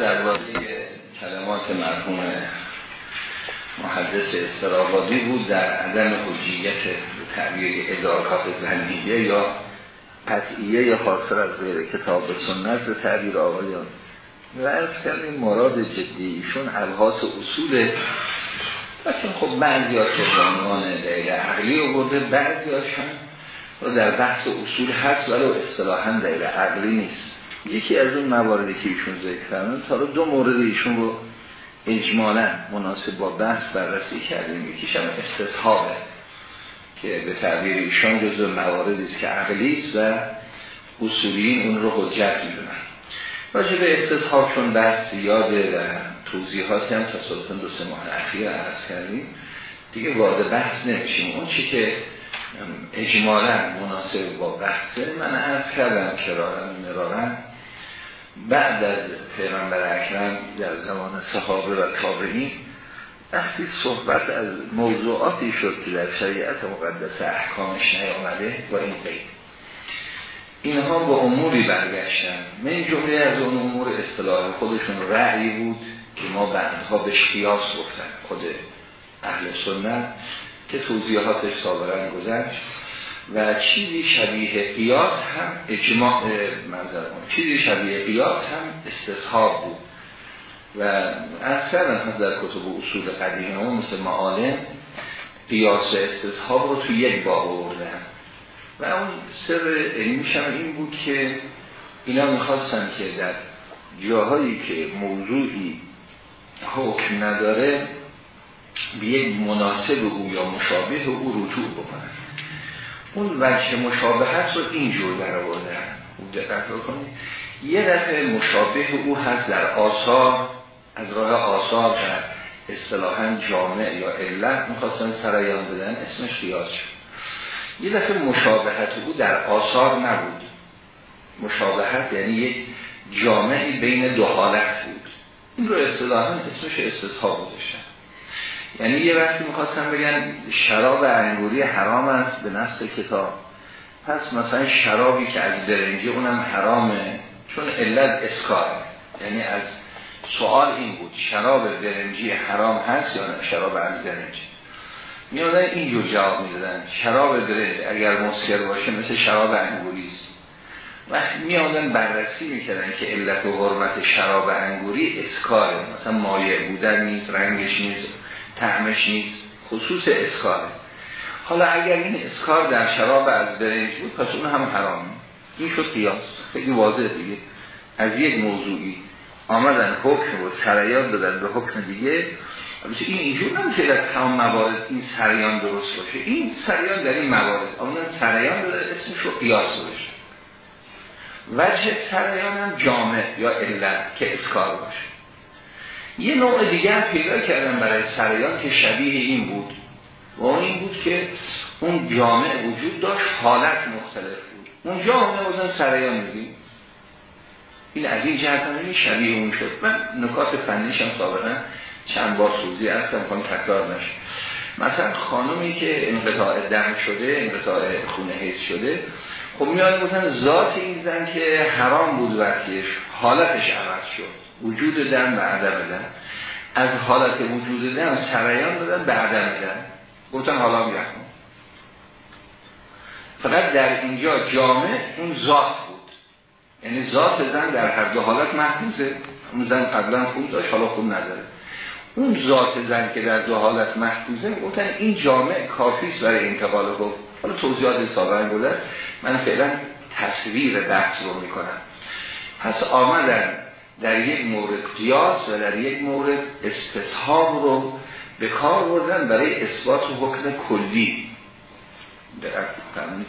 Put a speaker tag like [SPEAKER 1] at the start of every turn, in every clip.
[SPEAKER 1] در واقع کلمات مرحوم محدث استرابادی بود در عدم حجیت تعبیر ادارکات زنیه یا قطعیه خاصر از غیر کتاب سنت به تعبیر آقایان. و از کردیم مراد جدی ایشون الهاس اصوله لیکن خب بعضی ها که عنوان دلیل عقلی آورده بعضی هاشون در بحث اصول هست ولی اصطلاحا دلیل عقلی نیست. یکی از اون مواردی که ایشون ذکر کردن تا دو مورد ایشون رو اجمالا مناسب با بحث بررسی کردیم. یکیش هم استصحابه که به تعبیر ایشان جزو مواردی است که عقلی و اصولیین اون رو حجت می‌دونن. راجع به استصحاب چون بحث زیاده و توضیحاتی هم تصادفا دو سه ماه اخیر عرض کردیم دیگه وارد بحث نمیشیم. اون چی که اجمالا مناسب با بحثه من عرض کردم کرارن مرارن بعد از پیغمبر اکرم در زمان صحابه و تابعین وقتی صحبت از موضوعاتی شد که در شریعت مقدس احکامش نیامده با این قید. اینها با اموری برگشتن. من جمله از اون امور اصطلاح خودشون رعی بود که ما بعدها به قیاس گفتن. خود اهل سنت که توضیحاتش سابقا گذشت. و چیزی شبیه قیاس هم اجماع چیزی شبیه قیاس هم استصحاب بود. و از کردن در کتب اصول قدیم ما مثل معالم قیاس استصحاب رو تو یک باب آوردن. و اون سر علمیش هم این بود که اینا می‌خواستن که در جاهایی که موضوعی حکم نداره به یک مناسب او یا مشابه او رجوع بکنن. اون وجه مشابهت رو اینجور در آوردن خوب دقت بکنید. یه دفعه مشابه او هست در آثار از راه آثار در اصطلاحا جامع یا علت می‌خواستن سرایان بدن اسمش خیاس شد. یه دفعه مشابهت او در آثار نبود. مشابهت یعنی یک جامعی بین دو حالت بود. این رو اصطلاحا اسمش استصحاب گذاشتن. یعنی یه وقتی می‌خواستم بگن شراب انگوری حرام است به نصف کتاب پس مثلا شرابی که از برنجی اونم حرامه چون علت اسکاره. یعنی از سوال این بود شراب برنجی حرام هست یا نه؟ شراب از برنجی. میادن اینجور جواب می‌دادن شراب برنج اگر مسکر باشه مثل شراب انگوری است. وقتی میادن بررسی می‌کردن که علت و حرمت شراب انگوری اسکاره مثلا مایع بودن نیست رنگش نیست. تعمش نیست. خصوص اسکاره. حالا اگر این اسکار در شراب از برنج بود پس اون هم حرام این شد قیاس. خیلی واضح دیگه. از یک موضوعی آمدن حکم رو سریان دادن به حکم دیگه. این اینجور نمیشه در تمام موارد این سریان درست باشه. این سریان در این موارد آمدن سریان دادن اسمش رو قیاس باشه وجه سریان هم جامع یا علت که اسکار باشه. یه نوع دیگر پیدا کردن برای سریان که شبیه این بود. و این بود که اون جامع وجود داشت حالت مختلف بود. اون جامع بودن سریان میدیم این از این جهت هم شبیه اون شد. من نکات فنیش هم سابقا چند بار سوزی هستم کنم تکرار نشه. مثلا خانمی که انقطاع دم شده انقطاع خونه حیث شده خب میاد گفتن ذات این زن که حرام بود وقتیش حالتش عوض شد. وجود دم به عدم دم. از حالت وجود دم سریان دادن به عدم دم. گفتن حالا میرحمون فقط در اینجا جامع اون ذات بود. یعنی ذات زن در هر دو حالت محفوظه اون زن قبلا خوب داشت حالا خوب نداره. اون ذات زن که در دو حالت محفوظه گفتن این جامع کافیست برای انتقال حکم حالا توضیحات سابقا گذشت. من فعلا تصویر بحث رو می‌کنم. پس آمدن در یک مورد قیاس و در یک مورد استصحاب رو به کار بردن برای اثبات حکم کلی.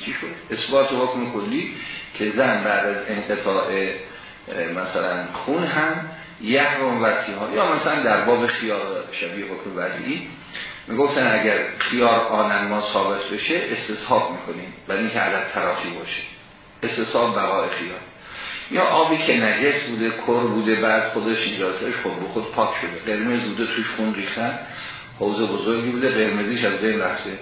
[SPEAKER 1] چی شد؟ اثبات حکم کلی که زن بعد از انقطاع مثلا خون هم یحرم وقتی ها یا مثلا در باب خیار شبیه حکم وضعی می‌گفتن اگر خیار آنن ما ثابت بشه استصحاب می‌کنیم. برای اینکه عدد ترافی باشه. استصحاب بقای خیار. یا آبی که نجس بوده کر بوده بعد خودش اجازهش خود به خود پاک شده. قرمز بوده توش خون ریختن. حوزه بزرگی بوده قرمزیش از بین رفته.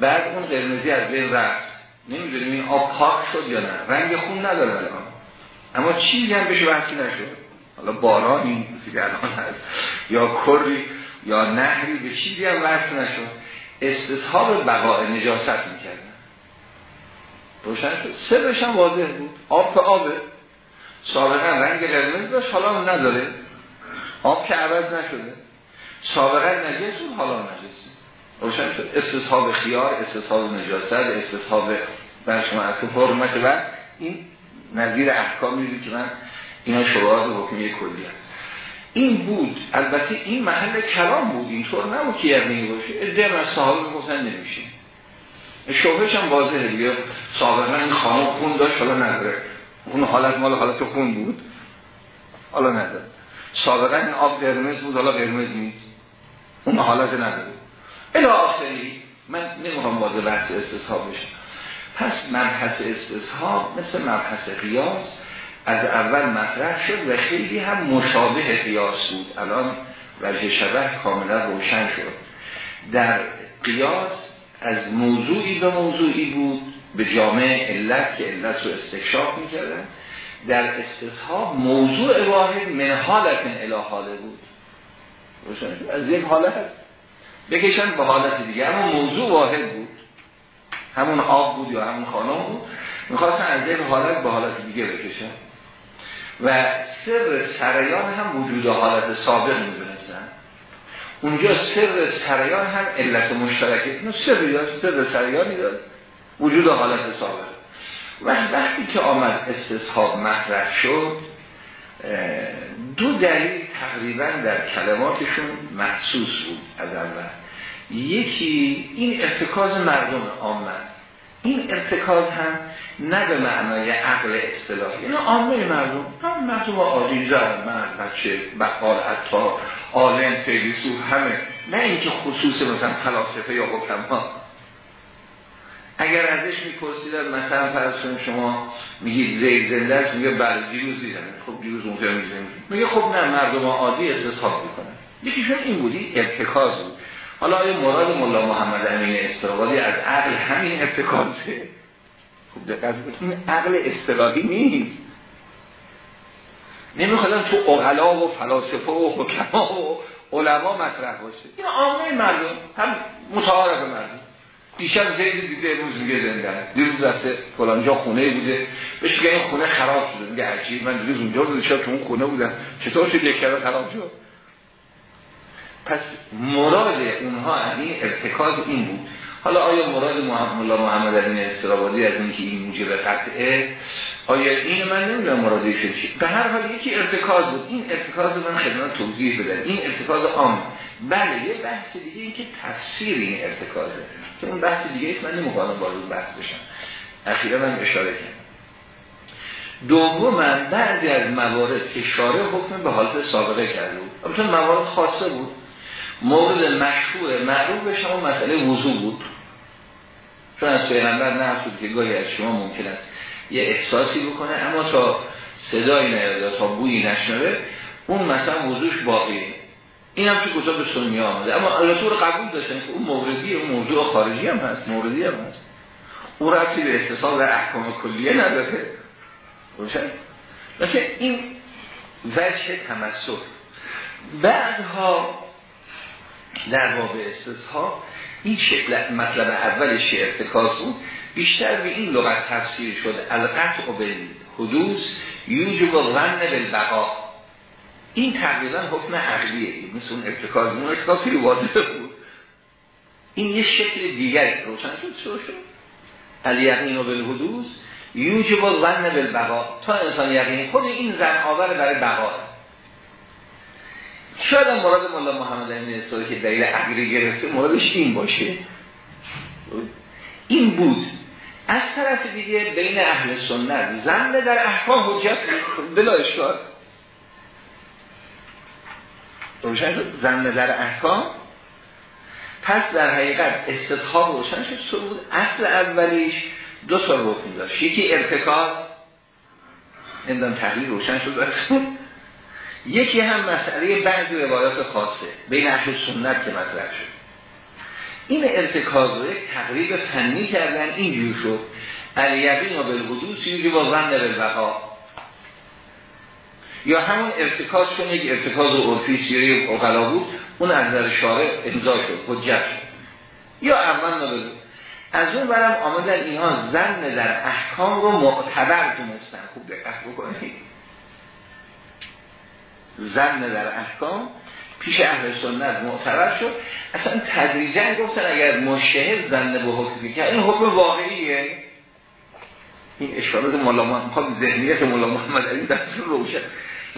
[SPEAKER 1] بعد اون قرمزی از بین رفت. نمی‌دونیم این آب پاک شد یا نه. رنگ خون نداره الان. اما چیزی هم بشه بحثی نشد. حالا بارانی که الان هست. یا کری یا نهری به چیزی هم وصل نشد. استصحاب بقاء نجاست می‌کردن. روشن شد. سرش هم واضح بود. آب که آبه. سابقا رنگ قرمز داشت حالا نداره. آب که عوض نشده. سابقا نجس بود حالا نجسی روشن شد. استصحاب خیار استصحاب نجاست استصحاب شما حرمت و این نظیر احکامی بود که من اینا شروعات حکمی کلی هست. این بود. البته این محل کلام بود. اینطور نبود که یقینی باشه. ادعا از صحابه می‌گفتن نمیشه. شبهش هم واضحه. دیگه سابقا این خانم خون داشت حالا نداره. اون حالت مال حالت خون بود. حالا نداره سابقا این آب قرمز بود حالا قرمز نیست. اون حالت نداره. الی آخری من نمی‌خوام واضح بحث استصحاب بشم. پس مبحث استصحاب مثل مبحث قیاس از اول مطرح شد و خیلی هم مشابه قیاس بود. الان وجه شبه کاملا روشن شد. در قیاس از موضوعی به موضوعی بود. به جامعه علت که علت رو استکشاف می‌کردن. در استصحاب موضوع واحد من حالت الهاله بود. از یک حالت. بکشن به حالت دیگه. اما موضوع واحد بود. همون آب بود یا همون خانم بود. می‌خواستن از یک حالت به حالت دیگه بکشن. و سر سریان هم وجود حالت سابق می‌دونستن. اونجا سر سریان هم علت مشترکه. سر سر سریانی داد وجود حالت سابق و وقتی که آمد استصحاب مطرح شد دو دلیل تقریبا در کلماتشون محسوس بود از اول. یکی این ارتکاز مردم عامه این ارتکاز هم نه به معنای عقل اصطلاحی. اینا عامه مردم. هم مردم عادی زن مرد بچه بقال حتی عالم فیلیسو همه. نه اینکه خصوص مثلا فلاسفه یا حکم اگر ازش میپرسیدن مثلا فرض شما میگید زید زنده است میگه بله دیروز دیدم. خب دیروز اونجا میگه میگه خب نه مردم عادی استصحاب می‌کنن. یکیشون این بودی ارتکاز بود. حالا آیا مراد ملا محمد امین استرابادی از عقل همین ارتکازه خب دقیق این عقل اصطلاحی نیست. نمیخوادم تو اغلا و فلاسفه و حکما و علما مطرح باشه. این عامه مردم هم متعارف مردم. دیشب زید دیده روز میگه زنده دیروز رفته فلانجا خونه بوده. بهش میگه این خونه خراب شده. میگه عجیب. من دیروز اونجا بوده چرا تو اون خونه بودم. چطور شد یک خراب شد؟ پس مراد اونها این ارتکاز این بود. حالا آیا مراد محمد الله محمد علی استرابادی از اینکه این موجب قطعه؟ آیا این من نمی‌دونم مرادش چی؟ به هر حال یکی ارتکاز بود. این ارتکاز من خدمت توضیح بدم. این ارتکاز عام. بله یه بحث دیگه این که تفسیر این ارتکازه. که اون بحث دیگه است من نمی‌خوام وارد بحث بشم. اخیرا من اشاره کردم. دوم من بعضی از موارد که شارع حکم به حالت سابقه کرده بود. البته موارد خاصه بود. مورد مشهور معروف شما مسئله وضوع بود. چون از پیغمبر نه که گاهی از شما ممکن است یه احساسی بکنه اما تا صدایی نیاد تا بویی نشنوه اون مثلا وضوعش باقیه این هم تو کتاب سنی آمده. اما البته رو قبول داشتن که اون موردی اون موضوع خارجی هم هست موردی هم هست. اون رفتی به استثال در احکام کلیه نداره. روشن؟ لیکن این وجه تمسک بعدها در باب استصحاب این شکل مطلب اولش ارتکاز بود بیشتر به این لغت تفسیر شده القطع به حدوث یوجب ظن بالبقا این تقریبا حکم عقلیه مثل اون ارتکاز اون ارتکاز خیلی واضح بود. این یه شکل دیگر روشن شد چرا شد؟ الیقین و بالحدوث یوجب ظن بالبقا تا انسان یقین خود این زن آور برای بقا. شاید مراد مولا محمد امین که دلیل عقلی گرفته مرادش این باشه. این بود. از طرف دیگه بین اهل سنت زن در احکام حجت بلا اشکال. روشن شد زن در احکام. پس در حقیقت استصحاب روشن شد بود؟ اصل اولیش دو سال رکن داشت. یکی ارتکاب نمی‌دونم تحلیل روشن شد برسون یکی هم مسئله بعضی روایات خاصه بین اهل سنت که مطرح شد. این ارتکاز رو یک تقریب فنی کردن اینجور شد. الیقین و بالحدوث یوجب با ظن بالبقا یا همون ارتکاز چون یک ارتکاز عرفی سیره اقلا بود اون از نظر شارع امضا شد حجت شد. یا اول نداره از اون برم آمدن اینها زن در احکام رو معتبر دونستن خوب دقت بکنید. زن در احکام پیش اهل سنت معتبر شد. اصلا تدریجا گفتن اگر مشهد زن به حکمی که این حکم واقعیه. این اشارات مولا محمد ذهنیت مولا محمد علی در روشن.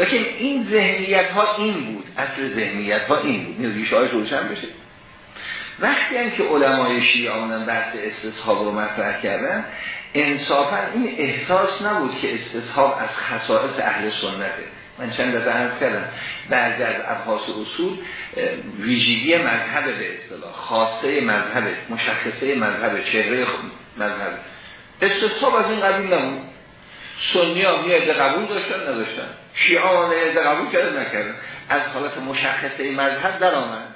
[SPEAKER 1] لیکن این ذهنیت ها این بود اصل ذهنیت ها این بود. این ریشه روشن بشه؟ وقتی هم که علمای شیعه آمدن بحث استصحاب رو مطرح کردن انصافا این احساس نبود که استصحاب از خصائص اهل سنته. من چند دفعه عرض کردم بعضی از ابحاث اصول ویژگی مذهب به اصطلاح خاصه مذهب مشخصه مذهب چهره مذهب. استصحاب از این قبیل نبود. سنی ها قبول داشتن نداشتن. شیعه ها قبول کردن نکردن. از حالت مشخصه مذهب در آمد.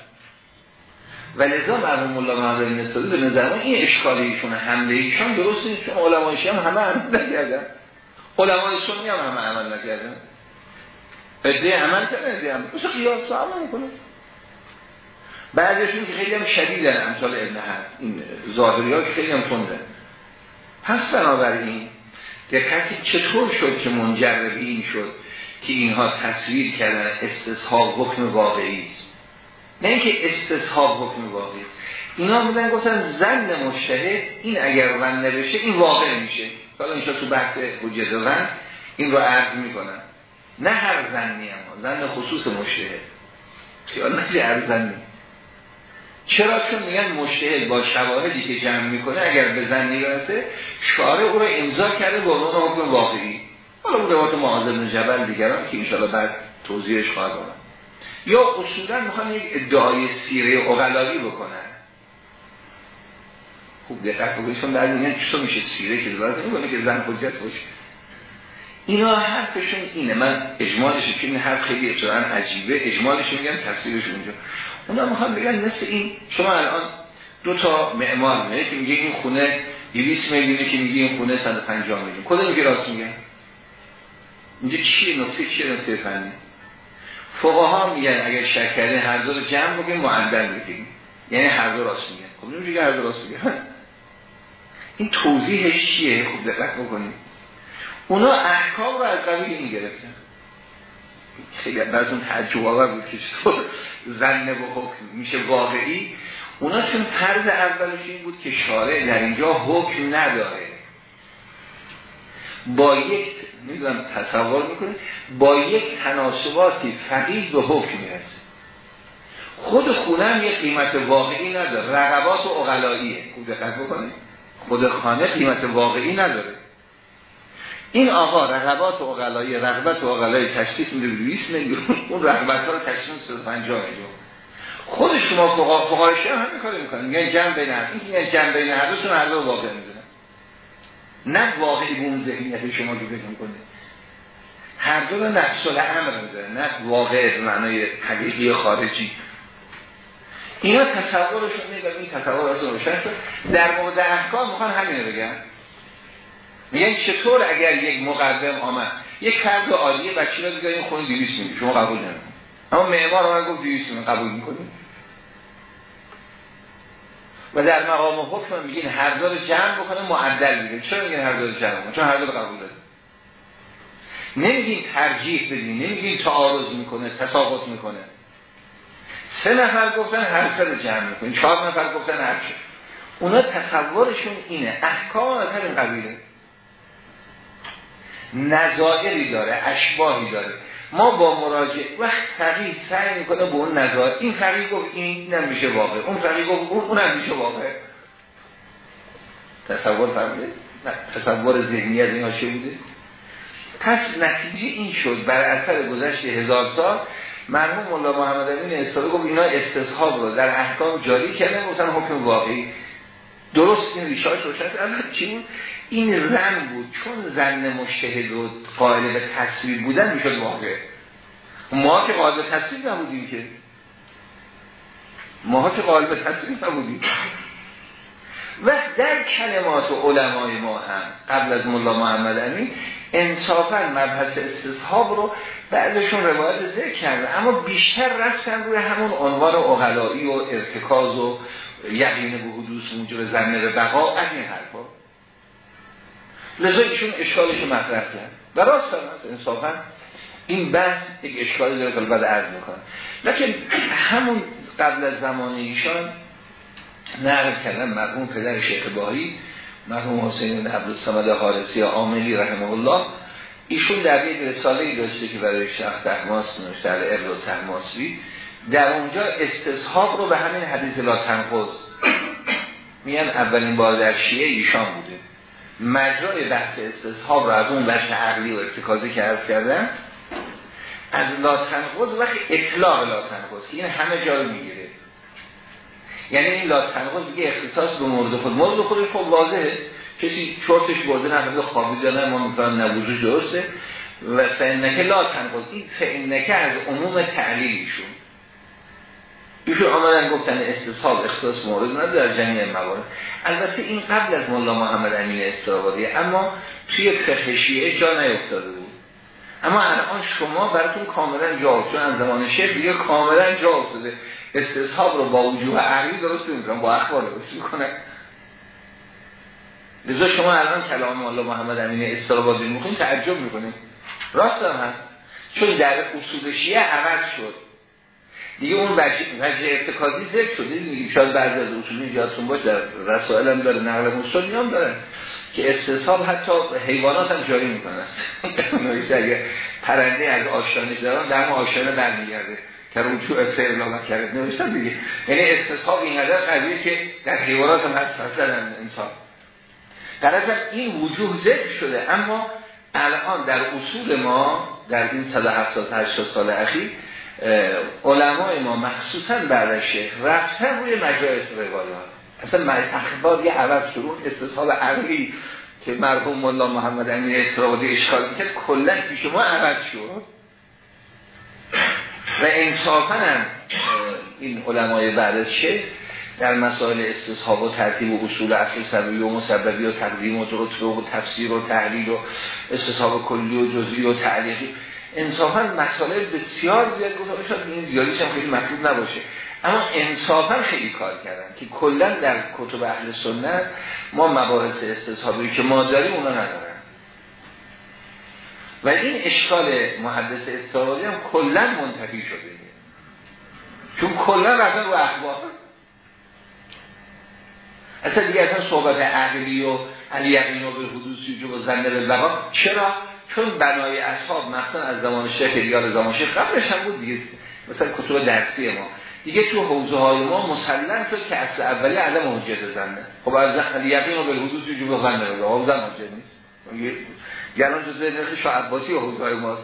[SPEAKER 1] و لذا مرحوم الله محمد نسالی به نظر این اشکال ایشون حمله ایشون درست نیست چون علمای هم همه عمل نکردن. علمای سنی هم همه عمل نکردن. ادعای عمل کردن ادعای عمل. مثل قیاس عمل می‌کنه بعضیشون که خیلی هم شدیدن امثال ابن هست این ظاهری ها که خیلی هم تنده پس بنابراین دقتی چطور شد که منجر به این شد؟ که اینها تصویر کردن استصحاب حکم واقعی است. نه اینکه استصحاب حکم واقعی است. اینا بودن گفتن زن مشتهد این اگر ون نبشه این واقع میشه. حالا اینجا تو بحث حجت ون این رو عرض می‌کنن نه هر زنی اما زن خصوص مشتهد. خیال نجه هر زنی. چرا؟ چون میگن مشتهد با شواهدی که جمع می‌کنه اگر به زنی برسه شارع او رو امضا کرده با عنوان حکم واقعی. حالا اون روایت معاذ جبل دیگران که انشاءالله بعد توضیحش خواهد آمد. یا اصولا می‌خوان یک ادعای سیره اغلایی بکنن. خوب دقت بکنید چون بعد میگن چطور میشه سیره که دارد نمیگه که زن حجت باشه. اینا حرفشون اینه. من اجمالش که این حرف خیلی ابتداعا عجیبه. اجمالش میگن تصویرش اونجا. اونا می‌خوان بگن مثل این شما الان دو تا معمار میگه که میگه این خونه 200 میلیونه که میگه این خونه 150 میلیون. کدوم میگه راست میگه؟ اینجا چیه نکته چیه نکته فنی؟ فقها میگن اگر شک کردین هر دو رو جمع بگیم معدل بگیم یعنی هر دو راست میگن. خب نمیشه هر دو راست میگن. این توضیحش چیه؟ خوب دقت بکنید. اونا احکام رو از قبیل این گرفتن. خیلی بعض اون تعجب آور بود که چطور زنه و حکم میشه واقعی. اونا چون طرز اولش این بود که شارع در اینجا حکم نداره. با یک می‌دونم تصور می‌کنه با یک تناسباتی فقیه به حکم می‌رسه. خود خونه هم یک قیمت واقعی نداره. رقبات و اقلاییه. خود دقت بکنه خود خانه قیمت واقعی نداره. این آقا رقبات و اقلایی رقبت و اقلایی تشخیص میده 20 میلیون. اون رقبت ها رو تشخیص 150 میلیون. خود شما فقها فقهاش هم همین کارو می‌کنن. میگن جمع بین هر این جمع بین هر دوشون هر دو واقع می‌دونن نه واقعی به اون ذهنیت شما که فکر می‌کنه. هر دو نفس الامر می‌ذاره نه واقع به معنای حقیقی خارجی. اینا تصورشون میگن این تصور از روشن شد. در مورد احکام می‌خوان همین بگن میگن چطور اگر یک مقدم آمد؟ یک فرد عالیه بچه رو دیگه این خونه 200 میلیون شما قبول نمی‌کنید اما معمار آمد گفت 200 میلیون قبول می‌کنید؟ و در مقام حکم میگین هر دو رو جمع بکنه معدل میگه چرا میگین هر دو رو جمع بکنه؟ چون هر دو قبول داره نمیگین ترجیح بدین نمیگین تعارض می‌کنه تساقط می‌کنه. سه نفر گفتن هر سه رو جمع می‌کنین چهار نفر گفتن هر چه. اونا تصورشون اینه. احکام از همین قبیله. نظائری داره اشباهی داره. ما با مراجعه وقت فقیه سعی می‌کنه به اون نظائر این فقیه گفت این نمیشه واقع. اون فقیه گفت اون اونم میشه واقع. تصور فرمده تصور ذهنی از اینا چه بوده؟ پس نتیجه این شد. بر اثر گذشت هزار سال مرحوم مولا محمد امین استاده گفت اینا استصحاب رو در احکام جاری کردن گفتن حکم واقعی. درست این ریشاش روشن اما چی این زن بود. چون زن مشتهد و قائل به تصویر بودن می‌شد واقع. ما که قائل به تصویر نبودیم که. ما که قائل به تصویر نبودیم. و در کلمات علمای ما هم قبل از ملا محمد امین انصافا مبحث استصحاب رو بعدشون روایت ذکر کرده. اما بیشتر رفتن روی همون عنوان اغلایی و ارتکاز و یقین به حدوث موجب زنه به بقا این حرفا. لذا ایشون اشکالش مطرح کرد. و راست هم انصافا این بحث یک اشکالی داره که بعد عرض می‌کنه لیکن همون قبل از زمان ایشان نقل کردن مرحوم پدر شیخ باهی مرحوم حسین بن عبدالصمد حارسی عاملی رحمه الله ایشون در یک رساله داشته که برای شخص تحماس نوشته در ابر و تحماسوی در اونجا استصحاب رو به همین حدیث لا تنقض میان اولین بار در شیعه ایشان بوده. مجرای بحث استصحاب رو از اون بحث عقلی و ارتکازی که عرض کردن از لا تنقض وقتی اطلاق لا تنقض این همه جا رو می‌گیره. یعنی این لا تنقض دیگه اختصاص به مورد خود. مورد خودش خب واضحه. کسی چورتش برده نفهمده خوابیده نه ما میفهم نبوزش درسته. و فعنکه لا تنقض. این فعنکه از عموم تعلیلیشون ایشون آمدن گفتن استصحاب اختصاص مورد نه در جمعی موارد. البته این قبل از مولا محمد امین استرابادی اما توی فقه جا نیفتاده بود. اما الان شما براتون کاملا جا چون از زمان شیخ دیگه کاملا جا افتاده. استصحاب رو با وجوه عقلی درست می‌کنن با اخبار درست می‌کنن لذا شما الان کلام مولا محمد امین استرابادی می‌کنید تعجب می‌کنید. راست هم چون در اصول شیعه عوض شد. دیگه اون وجه, ارتکازی ذکر شده دیگه شاید بعضی از اصولی یادتون باشه در رسائل هم داره نقل مصول هم داره که استصحاب حتی حیوانات هم جاری می‌کنن. اگه پرنده از آشانه دارن در آشانه برمیگرده که رجوع فعل لا کرده نوشتن دیگه. یعنی استصحاب این قویه که در حیوانات هم هست فصلن انسان. در اصل این وجوه ذکر شده اما الان در اصول ما در این 170 80 سال اخیر علمای ما مخصوصا بعد شیخ رفتن روی مجالس روایات اصلا اخبار یه عوض شروع استصحاب عقلی که مرحوم مولا محمد امین اصرابادی اشکال می‌کرد کلا پیش ما عوض شد. و انصافا هم این علمای بعد از شیخ در مسائل استصحاب و ترتیب و اصول اصل سببی و مسببی و تقدیم و طرق و تفسیر و تحلیل و استصحاب کلی و جزئی و تعلیقی. انصافا مسائل بسیار زیاد گفتم شاید این زیادیش هم خیلی مطلوب نباشه. اما انصافا خیلی کار کردن که کلا در کتب اهل سنت ما مباحث استصحابی که ما داریم اونا ندارن. و این اشکال محدث استعراضی هم کلا منتفی شده. چون کلا رفتن رو اخبار. اصلا دیگه اصلا صحبت عقلی و علیقین و به حدوثی و زنده به چرا؟ چون بنای اصحاب مثلا از زمان شیخ یا زمان شیخ قبلش هم بود دیگه. مثلا کتب درسی ما. دیگه تو حوزه های ما مسلم شد که اصل اولی عدم حجت زنده. خب از یقین و به حدوث جو زنده رو حوزه حجت نیست. گران جزء نرخ شاه عباسی و حوزه های ماست.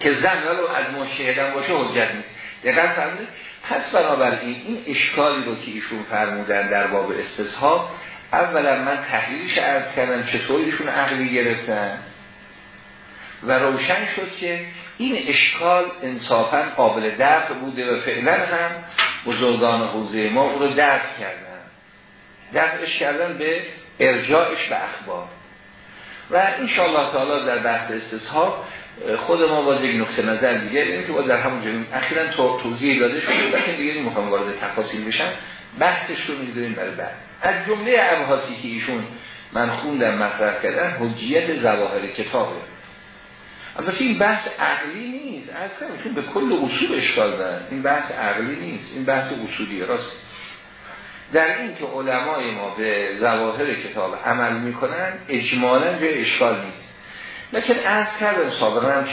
[SPEAKER 1] که زن رو از مشهدن باشه حجت نیست. دقیقا فرمودید پس بنابراین این اشکالی رو که ایشون فرمودن در باب استصحاب اولا من تحلیلش عرض کردم چطور ایشون عقلی گرفتن. و روشن شد که این اشکال انصافا قابل دفع بوده و فعلا هم بزرگان حوزه ما او رو دفع کردن. دفعش کردن به ارجاعش به اخبار. و انشاءالله تعالی در بحث استصحاب خود ما باز یک نقطه نظر دیگه این که باز در همون جنون اخیرا تو توضیح داده شده لیکن دیگه نمی‌خوام وارد تفاصیل بشم. بحثش رو می‌ذاریم برای بعد. از جمله ابحاثی که ایشون من خوندم مطرح کردن حجیت ظواهر کتابه. البته این بحث عقلی نیست. از چون به کل اصول اشکال دارن این بحث عقلی نیست. این بحث اصولی راست. در این که علمای ما به ظواهر کتاب عمل می‌کنن اجمالا به اشکال نیست. لیکن از کردم سابقا هم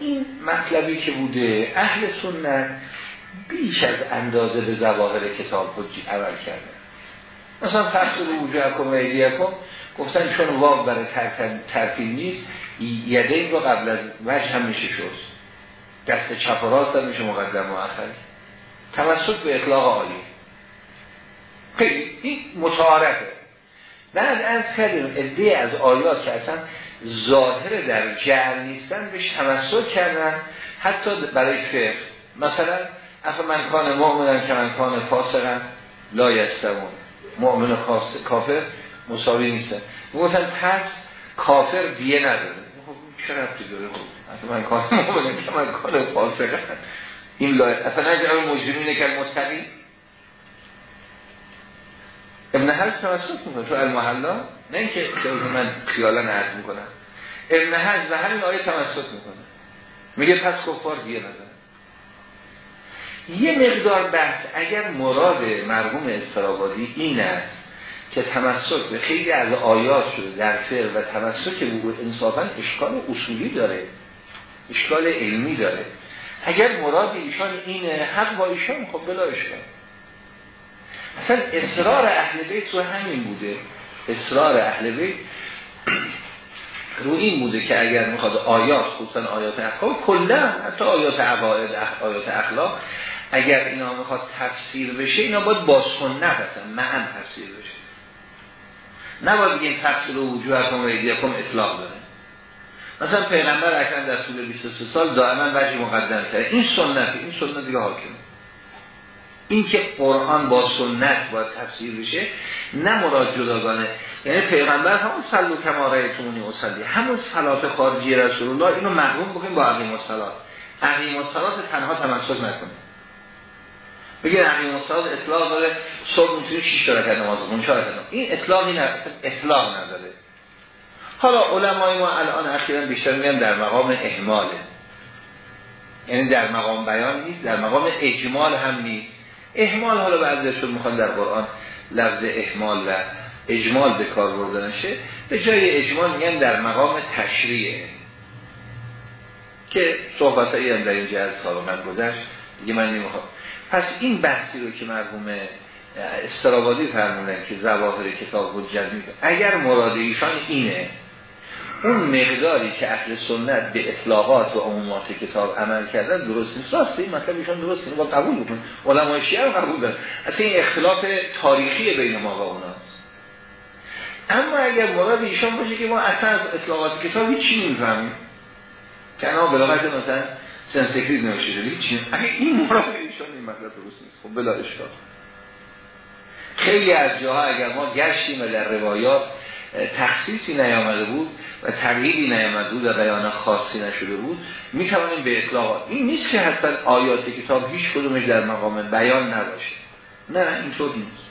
[SPEAKER 1] این مطلبی که بوده اهل سنت بیش از اندازه به ظواهر کتاب حجی عمل کردن مثلا فصل وجوهکم و ایدیکم گفتن چون واقع برای ترتیب نیست یدین رو قبل از وجه هم میشه شد دست چپ و راست هم میشه مقدم و آخر. توسط به اطلاق عالی. خیلی این متعارفه. بعد از کردیم ادهی از آیات که اصلا ظاهر در جعل نیستن بهش توسط کردن. حتی برای فقه. مثلا افا من کان مؤمنن که من کان لا یستمون مؤمن کافر مساوی نیستن. گفتن پس کافر دیه نداره. چه ربطی داره خب من کار که من کار فاسقه. این لایه اصلا اگر مجرمینه که مستقیم. ابن حج توسط می‌کنه؟ تو المحلا؟ نه اینکه من خیالا عرض می‌کنم ابن حج و همین آیه تمسک می‌کنه. میگه پس کفار دیگه نزن. یه مقدار بحث اگر مراد مرحوم استرابادی این است که تمسک به خیلی از آیات شده در فعل و تمسک بود انصافا اشکال اصولی داره اشکال علمی داره. اگر مراد ایشان اینه حق با ایشان خب بلا اشکال. اصلا اصرار اهل بیت رو همین بوده. اصرار اهل بیت رو این بوده که اگر می‌خواد آیات خصوصا آیات احکام کلا حتی آیات عقاید آیات اخلاق اگر اینا می‌خواد تفسیر بشه اینا باید با سنت هستن معن تفسیر بشه. نباید بگیم تفسیر و وجوهتون و ایدیکم اطلاق داره. مثلا پیغمبر اکرم در طول 23 سال دائما وجه مقدم کرده این سنت این سنت دیگه حاکمه. این که قرآن با سنت باید تفسیر بشه نه مراد جداگانه. یعنی پیغمبر همون سلو کماره تونی اصلی همون صلات خارجی رسول الله اینو محروم بکنیم با عقیم الصلات. عقیم الصلات تنها تمسک نکنه. بگه عقیم الصلات اطلاق داره صبح می‌تونی 6 تا رکعت نماز اون چهار این اطلاقی نه اطلاق نداره. حالا علمای ما الان اخیرا بیشتر میگن در مقام اهماله یعنی در مقام بیان نیست در مقام اجمال هم نیست. احمال حالا بعضیشون می‌خوان در قرآن لفظ احمال و اجمال به کار بردنشه به جای اجمال میگن در مقام تشریعه که صحبت هم در این جهاز من گذشت. دیگه من نمی‌خوام. پس این بحثی رو که مرحوم استرابادی فرمودن که زواهر کتاب حجت اگر مراد ایشان اینه اون مقداری که اهل سنت به اطلاقات و عمومات کتاب عمل کردن درست نیست. راسته این مطلب ایشان درست نیست. با قبول بکن علمای شیعه هم قبول دارن. اصلا این اختلاف تاریخی بین ما و اوناست. اما اگر مراد ایشان باشه که ما اصلا از اطلاقات کتاب هیچی نمی‌فهمیم. که انا بلاغت مثلا سنسکریز نمیشه هیچی؟ اگه این مراد ایشان این مطلب درست نیست. خب بلا اشکال. خیلی از جاها اگر ما گشتیم و در روایات تخصیصی نیامده بود و تغییری نیامده بود و بیان خاصی نشده بود می توانیم به اطلاق این نیست که حتی آیات کتاب هیچ کدومش در مقام بیان نباشه. نه اینطور نیست.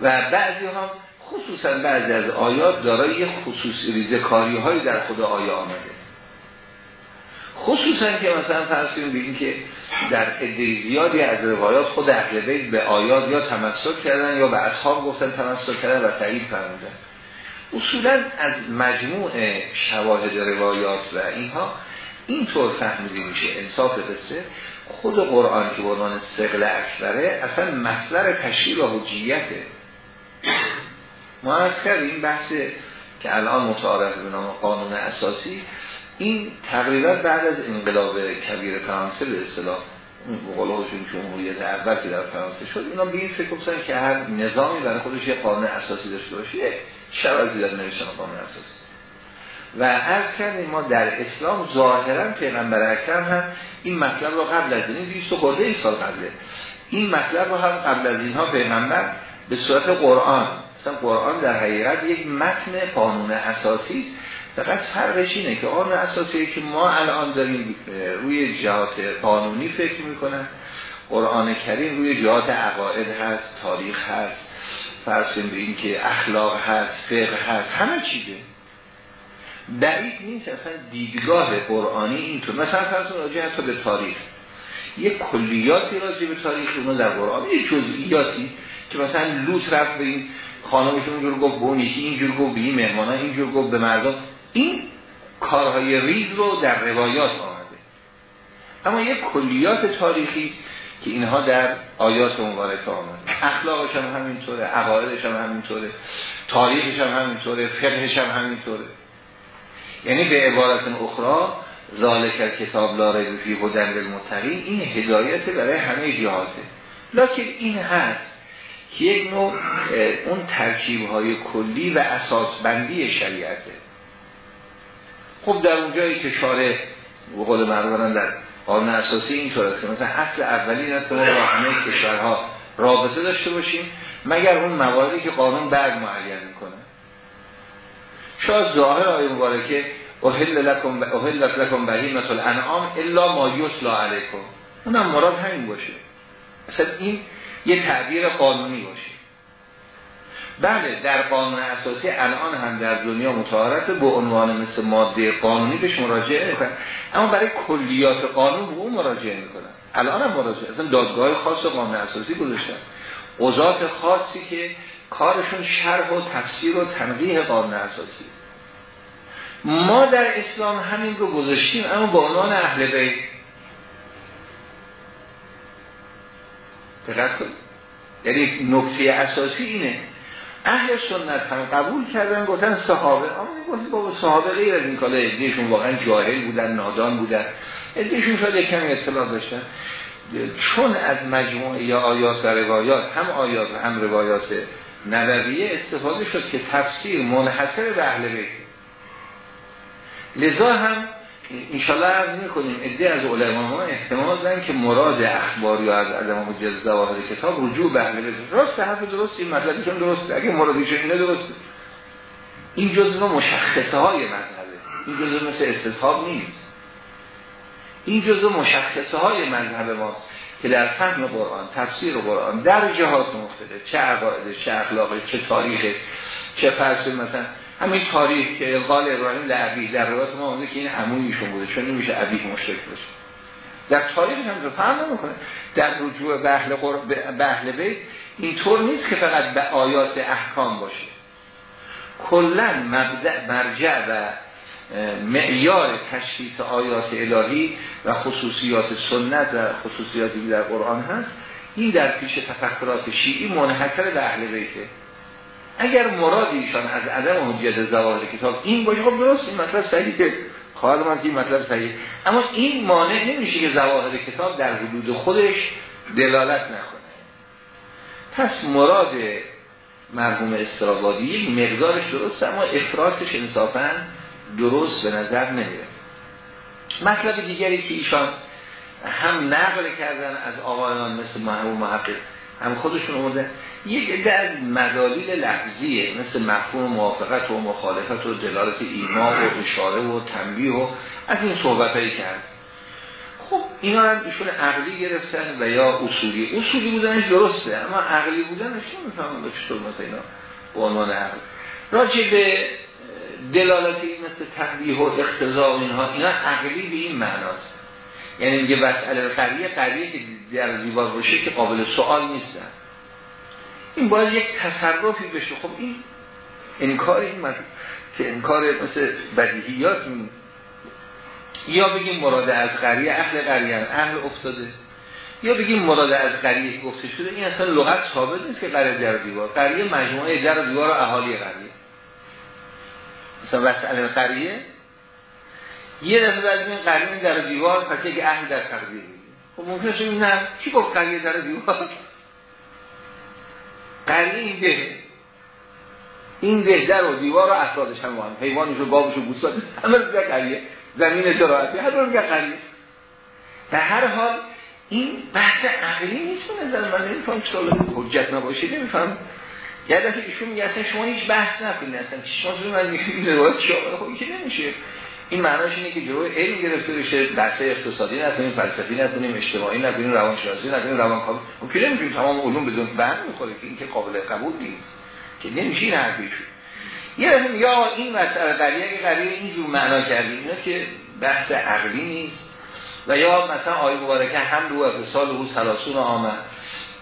[SPEAKER 1] و بعضی هم خصوصا بعضی از آیات دارای خصوصی ریزه کاری هایی در خود آیا آمده. خصوصا که مثلا فرض کنیم که در عده زیادی از روایات خود اهل بیت به آیات یا تمسک کردن یا به اصحاب گفتن تمسک کردن و تایید فرمودن. اصولا از مجموع شواهد روایات و اینها اینطور فهمیده میشه انصاف قصه خود قرآن که عنوان سقل اکبره اصلا مصدر تشریع و حجیته. ما از این بحث که الان متعارف به نام قانون اساسی این تقریبا بعد از انقلاب کبیر فرانسه به اصطلاح قلوشون جمهوریت اول که در فرانسه شد اینا به این فکر که هر نظامی برای خودش یه قانون اساسی داشته باشه شرایطی در نوشتن قانون اساسی. و عرض کردیم ما در اسلام ظاهرا پیغمبر اکرم هم این مطلب رو قبل از این 200 خورده ای سال قبله. این مطلب رو هم قبل از اینها پیغمبر به صورت قرآن مثلا قرآن در حقیقت یک متن قانون اساسی فقط فرقش اینه که قانون اساسی که ما الان داریم روی جهات قانونی فکر می‌کنن قرآن کریم روی جهات عقاید هست تاریخ هست فرض به این که اخلاق هست فقه هست همه چیزه. بعید نیست اصلا دیدگاه قرآنی اینطور. مثلا فرض راجع حتی به تاریخ. یک کلیاتی راجع به تاریخ اونو در قرآن یک جزئیاتی که مثلا لوط رفت به این خانمش اونجور گفت به اینجور گفت به این مهمانه اینجور گفت به مردم این کارهای ریز رو در روایات آمده اما یک کلیات تاریخی که اینها در آیات مبارکه آمده. اخلاقش هم همینطوره عقایدش هم همینطوره تاریخش هم همینطوره فقهش هم همینطوره. یعنی به عبارت اخرى ذالک کتاب لا ریب فیه هدن للمتقین این هدایت برای همه جهاته. لکن این هست که یک نوع اون ترکیب های کلی و اساس بندی شریعته. خب در اونجایی که شارع به قول در قانون اساسی اینطور است که مثلا اصل اولی است که ما با همه کشورها رابطه داشته باشیم. مگر اون مواردی که قانون بعد معین می‌کنه؟ شاید ظاهر آیه مبارکه احل لکم احلت لکم بهیمت الانعام الا ما یتلا علیکم. اونم مراد همین باشه. اصلا این یه تعبیر قانونی باشه. بله در قانون اساسی الان هم در دنیا متعارف به عنوان مثل ماده قانونی بهش مراجعه می‌کنن. اما برای کلیات قانون به اون مراجعه می‌کنن. الان هم مراجعه. اصلا دادگاه خاص قانون اساسی گذاشتن. قضات خاصی که کارشون شرح و تفسیر و تنقیح قانون اساسی. ما در اسلام همین رو گذاشتیم اما به عنوان اهل بیت. دقت کنید. یعنی نکته اساسی اینه اهل سنت هم قبول کردن گفتن صحابه. اما گفتن بابا صحابه غیر از این کالا ادیشون واقعا جاهل بودن نادان بودن. ادیشون شاید کمی اطلاع داشتن. چون از مجموعه یا آیات و روایات هم آیات و هم روایات نبویه استفاده شد که تفسیر منحصر به اهل بیت. لذا هم انشالله عرض می‌کنیم ادعای از علما ما احتمال دارن که مراد اخبار یا از عدم حجت ظواهر کتاب رجوع به اهل بیت. راست حرف درست این مطلبشون درسته. اگه مرادیشون اینه درسته. این جزء مشخصه های مذهبه. این جزء مثل استصحاب نیست. این جزء مشخصه های مذهب ماست که در فهم قرآن تفسیر قرآن در جهات مختلف چه عقاید چه اخلاق چه تاریخ چه فرض مثلا همین تاریخ که قال ابراهیم لعبی در روایت ما آمده که این عمویشون بوده چون نمیشه عبی مشرک باشه. در تاریخ هم فهم نمی‌کنه. در رجوع به اهل. به بیت اینطور نیست که فقط به آیات احکام باشه. کلا مرجع و معیار تشخیص آیات الهی و خصوصیات سنت و خصوصیاتی در قرآن هست این در پیش تفکرات شیعی منحصر به اهل بیته. اگر مراد ایشان از عدم حجیت زوال کتاب این باشه خب درست این مطلب صحیح که خواهد من این مطلب صحیح. اما این مانع نمیشه که زواهر کتاب در حدود خودش دلالت نکنه. پس مراد مرحوم استرابادی مقدارش درست اما افرادش انصافا درست به نظر نمیره مطلب دیگری که ایشان هم نقل کردن از آقایان مثل مرحوم محقق هم خودشون اومده یک در مدالیل لفظیه مثل مفهوم موافقت و مخالفت و دلالت ایما و اشاره و تنبیه و از این صحبت هایی که هست. خب اینا هم ایشون عقلی گرفتن و یا اصولی. اصولی بودنش درسته اما عقلی بودنش نمی‌فهمم به چطور مثل اینا به عنوان عقل. راجع به دلالتی مثل تنبیه و اختزا و اینها اینا عقلی به این معناست. یعنی میگه مسئله قریه قریه که در دیوار باشه که قابل سوال نیستن. این باید یک تصرفی بشه. خب این انکار این مد... که انکار مثل بدیهیات یا بگیم مراد از قریه اهل قریه اهل افتاده. یا بگیم مراد از قریه گفته شده این اصلا لغت ثابت نیست که قریه در دیوار. قریه مجموعه در دیوار و اهالی قریه. مثلا مسئله قریه. یه دفعه بعد این قریه در دیوار پس یک اهل در تقدیر خب ممکنه شما نه. کی گفت قریه در دیوار؟ قریه این ده این ده در و دیوار و افرادش هم هم حیوانش و بابش و بوستان همه رو قریه زمین جراحتی هر رو میگه قریه در هر حال این بحث عقلی نیست نظر من. نمیفهم چطور حجت نباشه نمیفهم. یه دفعه ایشون میگه اصلا شما هیچ بحث نکنید اصلا شما من این روایت شما خب که نمیشه. این معناش اینه که جلوی علم گرفته بشه بحث اقتصادی نکنیم فلسفی نکنیم اجتماعی نکنیم روانشناسی نکنیم روانکاوی. خب که نمی‌تونیم تمام علوم بدون بند می‌خوره که این که قابل قبول نیست. که نمیشه این حرفی یه یا این مسئله قریه که قریه اینجور معنا کردیم. اینا که بحث عقلی نیست. و یا مثلا آیه مبارکه هم رو افصال او سلاسون آمد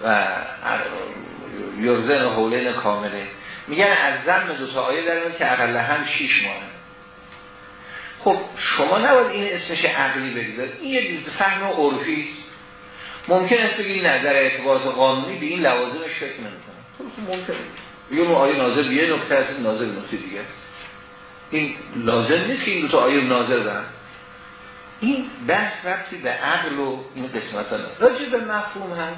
[SPEAKER 1] و یرزن حولین کامله. میگن از زن دو تا آیه در که اقل هم شیش ماه. خب شما نباید این اسمش عقلی بگذارید این یه فهم عرفی است. ممکن است بگید نظر اعتباط قانونی به این لوازمش فکر نمی‌کنه. خب ممکن. یه آیه ناظر به یه نکته هست ناظر نکته دیگه. این لازم نیست که این دو تا آیه ناظر دارن. این بحث رفتی به عقل و این قسمت ها راجع به مفهوم هم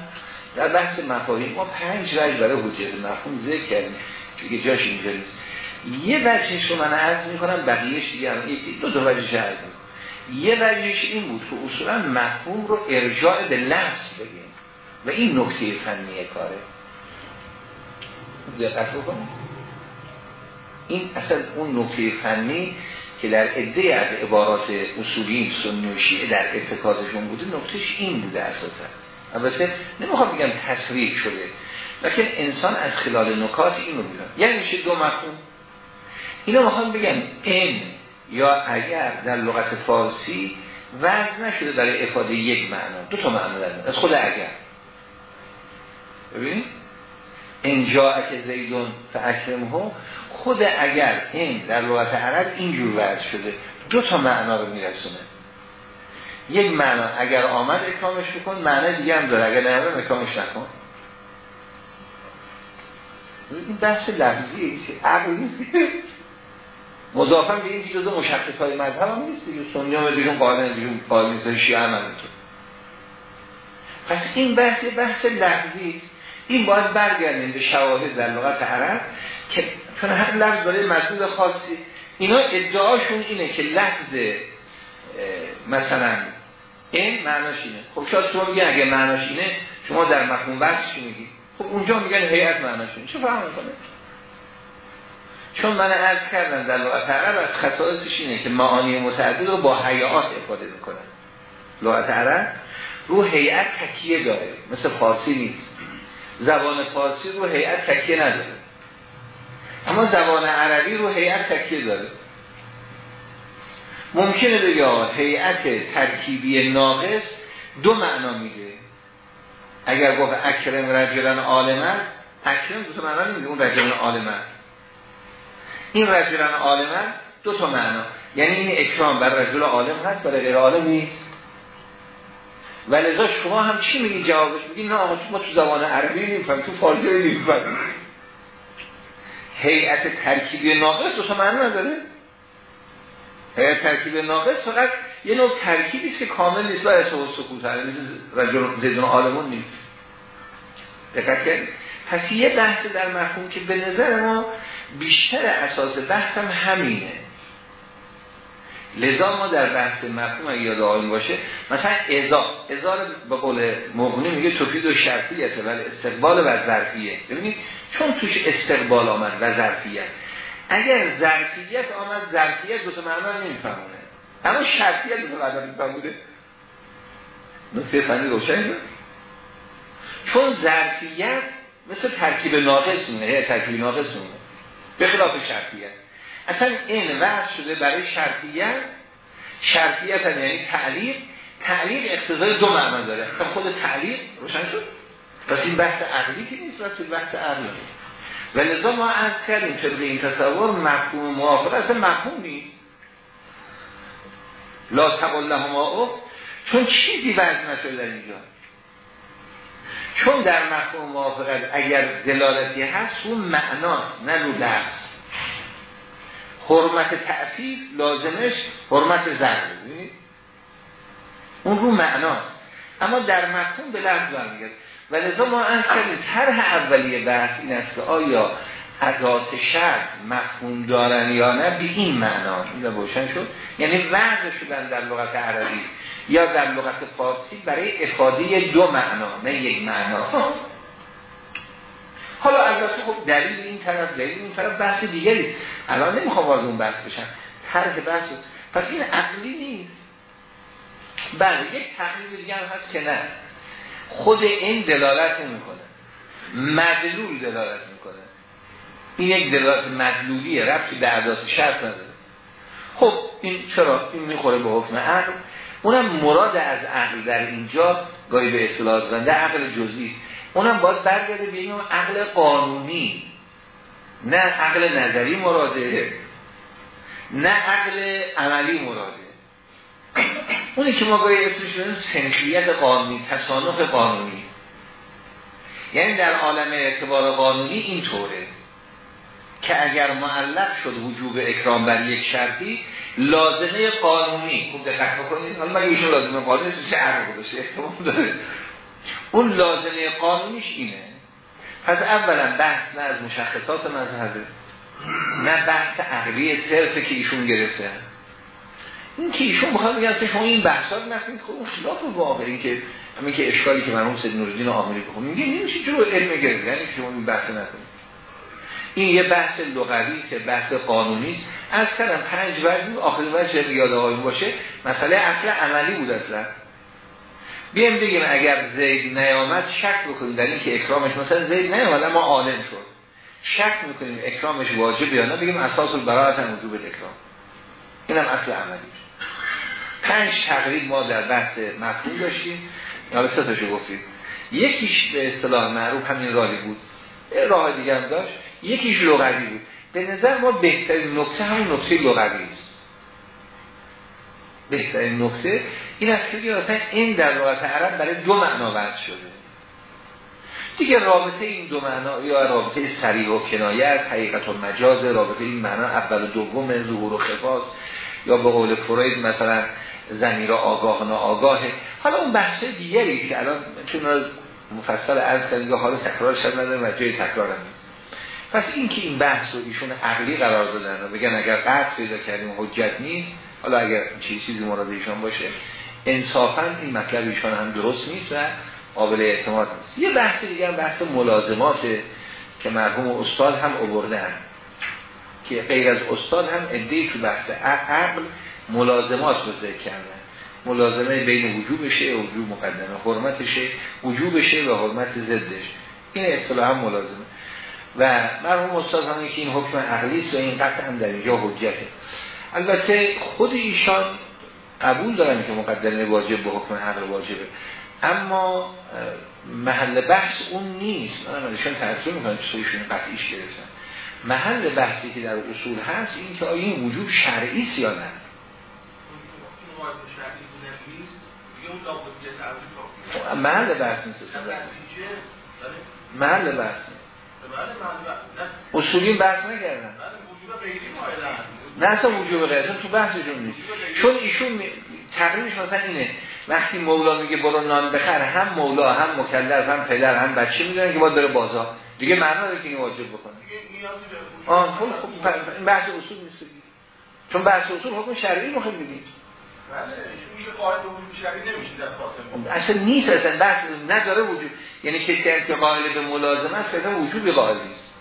[SPEAKER 1] در بحث مفاهیم ما پنج وجه برای حجت مفهوم ذکر کردیم. که جاش اینجا نیست. یه وجهش رو من عرض می‌کنم بقیهش دیگه یکی دو دو وجهش عرض یه وجهش این بود که اصولا مفهوم رو ارجاع به لفظ بگیم. و این نکته فنی کاره. دقت بکنیم این اصلا اون نکته فنی که در عده از عبارات اصولی شیعه در ارتکازشون بوده نقطهش این بوده اساسا. البته نمی‌خوام بگم تصریح شده لیکن انسان از خلال نکات اینو میدن یعنی میشه دو مفهوم. اینا می‌خوام بگم این یا اگر در لغت فارسی وضع نشده برای افاده یک معنا دو تا معنا داره. از خود اگر. ببینید؟ انجا که زیدون ها خود اگر این در لغت عرب اینجور وضع شده دو تا معنا رو میرسونه. یک معنا اگر آمد اکرامش بکن معنا دیگه هم داره. اگر نمید اکرامش نکن. این بحث لفظی عقل نیست؟ مضافم به این جزء مشخص های مذهب هم نیست دیگه. سنی هم بیرون قانون بیرون قانون نیست. شیعه هم پس این بحث بحث لفظی این باید برگردیم به شواهد در لغت عرب که چون هر لفظ داره مضمون خاصی. اینا ادعاشون اینه که لفظ مثلا این معناش اینه. خب شاید شما بگید اگه معناش اینه شما در مفهوم بحث چی میگی؟ خب اونجا میگن هیئت معناش اینه. چه فهم می‌کنه؟ چون من عرض کردم در لغت عرب از خصائصش اینه که معانی متعدد رو با حیات افاده می‌کنن لغت عرب رو هیئت تکیه داره. مثل فارسی نیست. زبان فارسی رو هیئت تکیه نداره. اما زبان عربی رو هیئت تکیه داره. ممکنه بگه هیئت ترکیبی ناقص دو معنا میده. اگر گفت اکرم رجلن عالمن اکرم دو معنا نمیده. اون رجلن عالمن. این رجلن عالمن دو تا معنا. یعنی این اکرام بر رجل عالم هست برای غیر عالم نیست. و لذا شما هم چی میگی؟ جوابش میگی نه آقا ما تو زبان عربی نمیفهم تو فارسی نمیفهم هیئت ترکیبی ناقص دو تا معنا نداره هیئت ترکیبی ناقص فقط یه نوع ترکیبی که کامل نیست و احساس سکوت مثل رجل زیدون عالمون نیست. دقت پس یه بحث در مفهوم که به نظر ما بیشتر اساس بحثم همینه. لذا ما در بحث مفهوم اگه یاد آقایون باشه مثلا ازا ازا به قول مغنی میگه توفید و شرطیته ولی استقبال و ظرفیه. ببینید چون توش استقبال آمد و ظرفیت اگر ظرفیت آمد ظرفیت دو تا معنا نمیفهمونه. اما شرطیت دو تا معنا میفهمونه. نکته فنی روشن چون ظرفیت مثل ترکیب ناقص مونه ترکیب ناقص مونه به خلاف شرطیت. اصلا این وضع شده برای شرطیت. شرطیت هم یعنی تعلیق. تعلیق اقتضای دو معنا داره. اصلا خود تعلیق روشن شد؟ پس این بحث عقلی که نیست وقتی بحث عقلی. و لذا ما از کردیم طبق این تصور مفهوم موافق اصلا مفهوم نیست. لا تقل او چون چیزی وضع نشده در اینجا. چون در مفهوم موافقت اگر دلالتی هست اون معناست نه رو لفظ حرمت تعفیف لازمش حرمت زن اون رو معناست. اما در مفهوم به لفظ برمیگرد و لذا ما از کردیم طرح اولیه بحث این است که آیا ادات شرط مفهوم دارن یا نه؟ به این معنا این روشن شد. یعنی وضع شدن در لغت عربی یا در لغت فارسی برای افاده دو معنا نه یک معنا. حالا البته خب دلیل این طرف دلیل این طرف بحث دیگری الان نمی‌خوام وارد اون بحث بشن طرح بحث. پس این عقلی نیست. بله یک دیگه هم هست که نه. خود این دلالت نمی‌کنه. مدلول دلالت می‌کنه. این یک دلالت مدلولیه. ربطی به عدات شرط نداره. خب این چرا؟ این می‌خوره به حکم عقل. اونم مراد از عقل در اینجا گاهی به اصطلاح زنده عقل جزئی اونم باید برگرده به عقل قانونی. نه عقل نظری مراده نه عقل عملی مراده. اونی که ما گاهی اسمش سنخیت قانونی تصانف قانونی. یعنی در عالم اعتبار قانونی این طوره که اگر معلق شد وجوب اکرام بر یک شرطی لازمه قانونی. خوب دقت بکنید حالا مگه ایشون لازمه قانونی چه عرض گذاشته احتمال داره؟ اون لازمه قانونیش اینه. پس اولا بحث نه از مشخصات مذهبه نه بحث عقلی صرفه که ایشون گرفته. این که ایشون بخواد بگه شما این بحثات نکنید خب اون خلاف واقعی که همین که اشکالی که مرحوم سید نورالدین آمریکا خب میگه نمیشه جو علم گرفت یعنی شما این بحث نکنید. این یه بحث لغوی بحث قانونی است. از کردم پنج وجه آخرین وجه یاد آقایون باشه مسئله اصل عملی بود اصلا. بیایم بگیم اگر زید نیامد شک بکنیم. در اینکه اکرامش مثلا زید نیامد اما عالم شد. شک می‌کنیم اکرامش واجب یا نه بگیم اساس البراءت هم وجوب اکرام. اینم اصل عملی پنج تقریب ما در بحث مفهوم داشتیم. حالا سه تاشو گفتیم. یکیش به اصطلاح معروف همین راهی بود. راه دیگه هم داشت. یکیش لغوی بود. به نظر ما بهترین نکته همون نکته لغوی است. بهترین نکته این است که مثلا این در لغت عرب برای دو معنا ورد شده. دیگه رابطه این دو معنا یا رابطه سریع و کنایت حقیقت و مجاز رابطه این معنا اول و دوم ظهور و خفاست یا به قول فروید مثلا زمیر آگاه آگاهه حالا اون بحث دیگری که الان چون مفصل عرض کردیم حالا تکرار شد نداره و جای تکرار هم پس این که این بحث رو ایشون عقلی قرار دادن و بگن اگر قطع پیدا کردیم حجت نیست حالا اگر چیزی مراد ایشان باشه انصافا این مطلب ایشان هم درست نیست و قابل اعتماد نیست. یه بحث دیگه هم بحث ملازمات که مرحوم استاد هم عبرده هم. که غیر از استاد هم ادهی تو بحث عقل ملازمات رو ذکر کردن. ملازمه بین وجوبشه وجوب مقدمه حرمتشه وجوبشه و حرمت زدش این اصطلاح هم ملازمه. و مرحوم استاد هم که این حکم عقلی است و این قطع هم در اینجا حجته البته خود ایشان قبول دارن که مقدمه واجب به حکم عقل واجبه. اما محل بحث اون نیست. من ایشان ترجمه می‌کنم چه ایشون قطعیش گرفتن. محل بحثی که در اصول هست این که آیا این وجوب شرعی است یا نه؟ محل بحث نیست. محل بحث اصولی بحث نکردن. نه اصلا وجوب غیر تو بحثشون نیست. چون ایشون تقریبش مثلا اینه. وقتی مولا میگه برو نان بخر هم مولا هم مکلف هم پدر هم بچه می‌دونن که باید داره بازار. دیگه معنا داره که این واجب بکنه. آه خب خب بحث اصول نیست. چون بحث اصول حکم شرعی مخیم بگیم اصلا نیست اصلا بحث نداره وجود. یعنی کسی که قائل به ملازمه است اصلا وجود قائل نیست.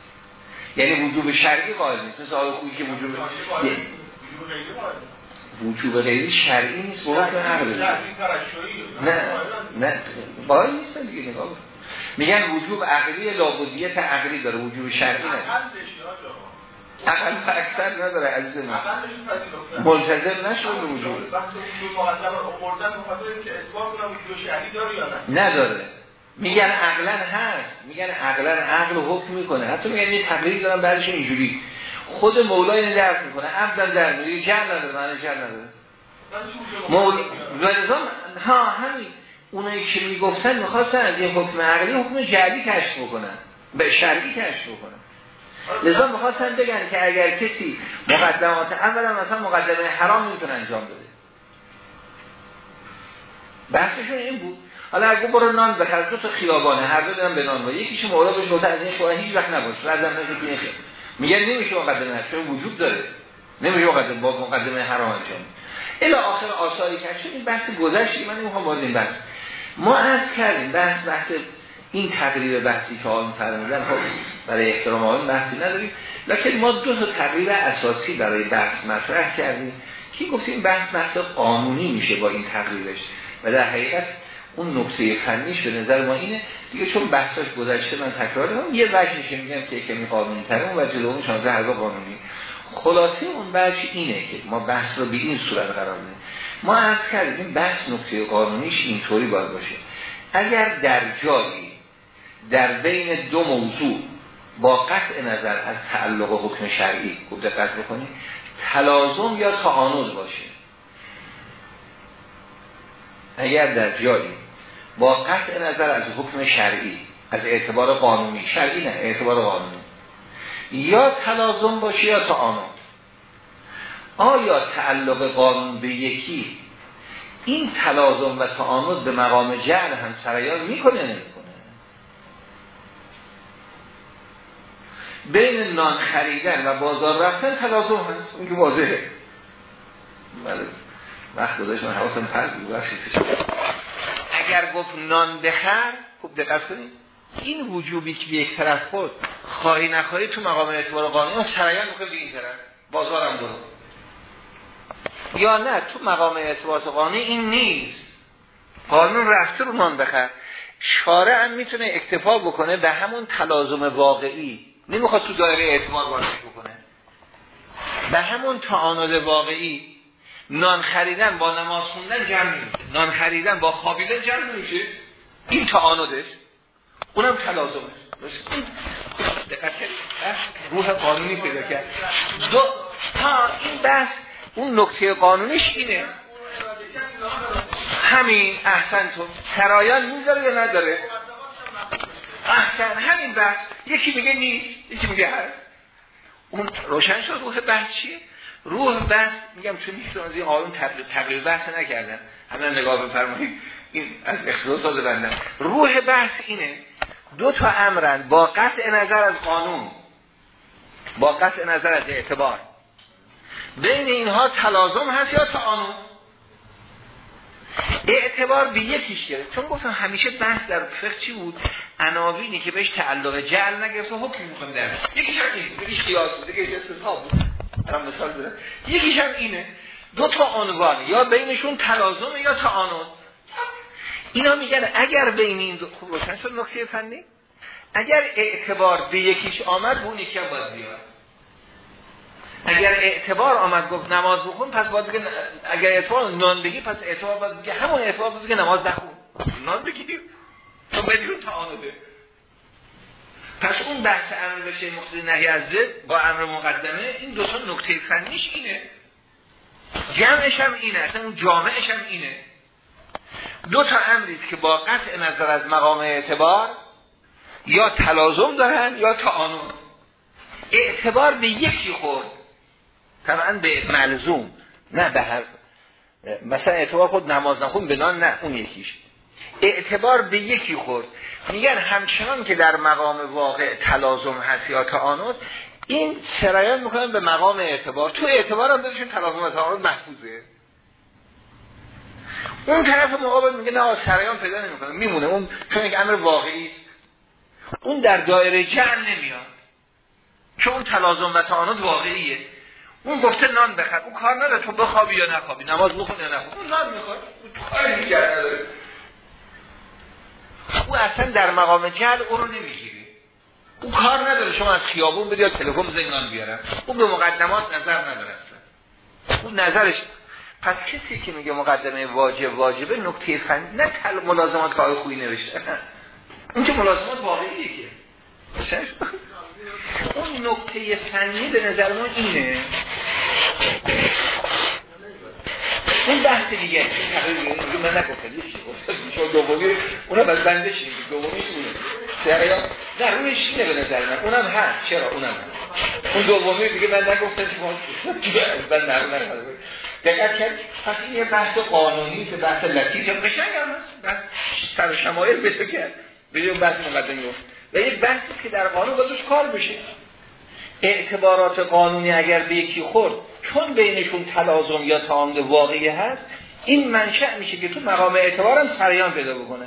[SPEAKER 1] یعنی وجوب شرعی قائل نیست. مثل آقای خویی که وجوب وجوب غیری شرعی نیست. به وقت عقل نه نه. قائل نیست دیگه نگاه میگن وجوب عقلی لابدیت عقلی داره. وجوب شرعی نه اقل اکثر نداره عزیز من. ملتزم نشد وجود. نداره. میگن عقلا هست. میگن عقلا عقل حکم می‌کنه. حتی میگن یه تقریب دارم بعدش اینجوری. خود مولا اینو درک می‌کنه. عبدم در میگه جر نداره معنی جر نداره. مولا ها همین. اونایی که می‌گفتن می‌خواستن از یه حکم عقلی حکم جعلی کشف بکنن. به شرعی کشف بکنن. لذا می‌خواستن بگن که اگر کسی مقدمات اولا مثلا مقدمه حرام می‌تونه انجام بده. بحثشون این بود. حالا اگه برو نان بخر دو تا خیابانه هر دو به نان و یکیش مولا بهش گفته از این خورا هیچ وقت نباش. بعدم نمیشه خیلی. میگن نمیشه مقدمه چون وجود داره. نمیشه مقدمه با مقدمه حرام انجام الی آخر آثاری که این بحث گذشتی. من این بحث. ما از کردیم بحث بحث این تقریب بحثی که آن فرمودن خب برای احترام آن بحثی نداریم. لکن ما دو تا تقریب اساسی برای بحث مطرح کردیم که گفتیم بحث بحث قانونی میشه با این تقریبش. و در حقیقت اون نکته فنیش به نظر ما اینه. دیگه چون بحثش گذشته من تکرار دارم یه وجهش میگم که کمی قانونی تره اون وجه دوم 16 هر قانونی. خلاصه اون وجه اینه که ما بحث رو به این صورت قرار بدیم ما عرض کردیم بحث نکته قانونیش اینطوری باید باشه. اگر در جایی در بین دو موضوع با قطع نظر از تعلق و حکم شرعی خوب دقت بکنید تلازم یا تعانود باشه. اگر در جایی با قطع نظر از حکم شرعی از اعتبار قانونی شرعی نه اعتبار قانونی یا تلازم باشه یا تعانود آیا تعلق قانون به یکی این تلازم و تعانود به مقام جعل هم سریان می‌کنه نمی‌کنه؟ بین نان خریدن و بازار رفتن تلازم هست. اون که واضحه. بله. وقت گذاشت من حواسم پرد اگر گفت نان بخر خوب دقت کنید. این وجوبی که به یک طرف خود خواهی نخواهی تو مقام اعتبار قانونی اون سرایان می‌کنه به این طرف. بازارم برو یا نه تو مقام اعتبار قانونی این نیست. قانون رفته رو نان بخر. شارع هم می‌تونه اکتفا بکنه به همون تلازم واقعی. نمی‌خواد تو دایره اعتبار وارد بکنه. به همون تعانل واقعی نان خریدن با نماز خوندن جمع میشه. نان خریدن با خوابیدن جمع میشه. این تعانلش اونم تلازمه. دقت روح قانونی پیدا کرد. دو ها این بحث اون نکته قانونیش اینه. همین احسن تو سرایان می‌ذاره یا نداره؟ احسن همین بحث. یکی میگه نیست یکی میگه هست. اون روشن شد روح بحث چیه؟ روح بحث میگم چون هیچ از این قانون تقریب بحث نکردن. همه نگاه بفرمایید. این از اختصاص ساز بندن روح بحث اینه دو تا امرن با قطع نظر از قانون. با قطع نظر از اعتبار. بین اینها تلازم هست یا تعانون اعتبار به یکیش گرفت. چون گفتم همیشه بحث در فقه چی بود؟ عناوینی که بهش تعلق جعل نگرفت و حکم می‌کنه در یکیش هم این یکیش قیاس بود یکیش استصحاب بود. الان مثال یکیش هم اینه. دو تا عنوان یا بینشون تلازم یا تعانون اینا میگن اگر بین این دو خوب روشن شد نکته فنی؟ اگر اعتبار به یکیش آمد اون یکی هم باید بیاد. اگر اعتبار آمد گفت نماز بخون پس باید اگر اعتبار نان بگی پس اعتبار باید همون اعتبار باید بگه نماز نخون. نان بگیریم تو بدون تعانده پس اون بحث امر بشه مقتضی نهی از زد با امر مقدمه این دو تا نکته فنیش اینه. جمعش هم اینه اصلا اون جامعش هم اینه. دو تا امری که با قطع نظر از مقام اعتبار یا تلازم دارن یا تعانون اعتبار به یکی خورد. طبعا به ملزوم نه به هر مثلا اعتبار خود نماز نخون به نان نه اون یکیش. اعتبار به یکی خورد. میگن همچنان که در مقام واقع تلازم هست یا تعانود این سرایان می‌کنن به مقام اعتبار. تو اعتبار هم بذارشون تلازم و محفوظه. اون طرف مقابل میگه نه سرایان پیدا نمی‌کنه. میمونه. اون چون یک امر واقعی است. اون در دایره جمع نمیاد. چون تلازم و تعانود واقعیه. اون گفته نان بخر. اون کار نداره. تو بخوابی یا نخوابی. نماز بخون یا نخوابی. اون نان می‌خواد کاری می‌کرد نداره. او اصلا در مقام جل او رو نمی‌گیری او کار نداره شما از خیابون بدی یا تلفن بزنی نان بیارم. اون به مقدمات نظر نداره اصلا. اون نظرش پس کسی که میگه مقدمه واجب واجبه نکته فنی نه تل ملازمات که خوبی نوشته. اون که ملازمات واقعیه که. اون نکته فنی به نظر ما اینه. اون بحث دیگه. من نگفتم شما دومی اونم از بنده شید دومی اونه در روی شینه به نظر من. اونم هست. چرا؟ اونم هست. اون دومی دیگه من نگفتم شما من نرم نرم دقت کرد. پس این یه بحث قانونی که بحث لطیف یا قشنگ هم هست. بحث سر شمایل بشه کرد به بحث مقدمی. و یک بحثی که در قانون بازش کار بشه اعتبارات قانونی اگر به یکی خورد چون بینشون تلازم یا تعامل واقعی هست این منشأ میشه که تو مقام اعتبارم سریان پیدا بکنه.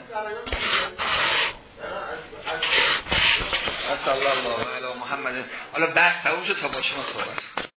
[SPEAKER 1] صلی الله علی محمد. حالا بحث تموم شد تا با شما صحبت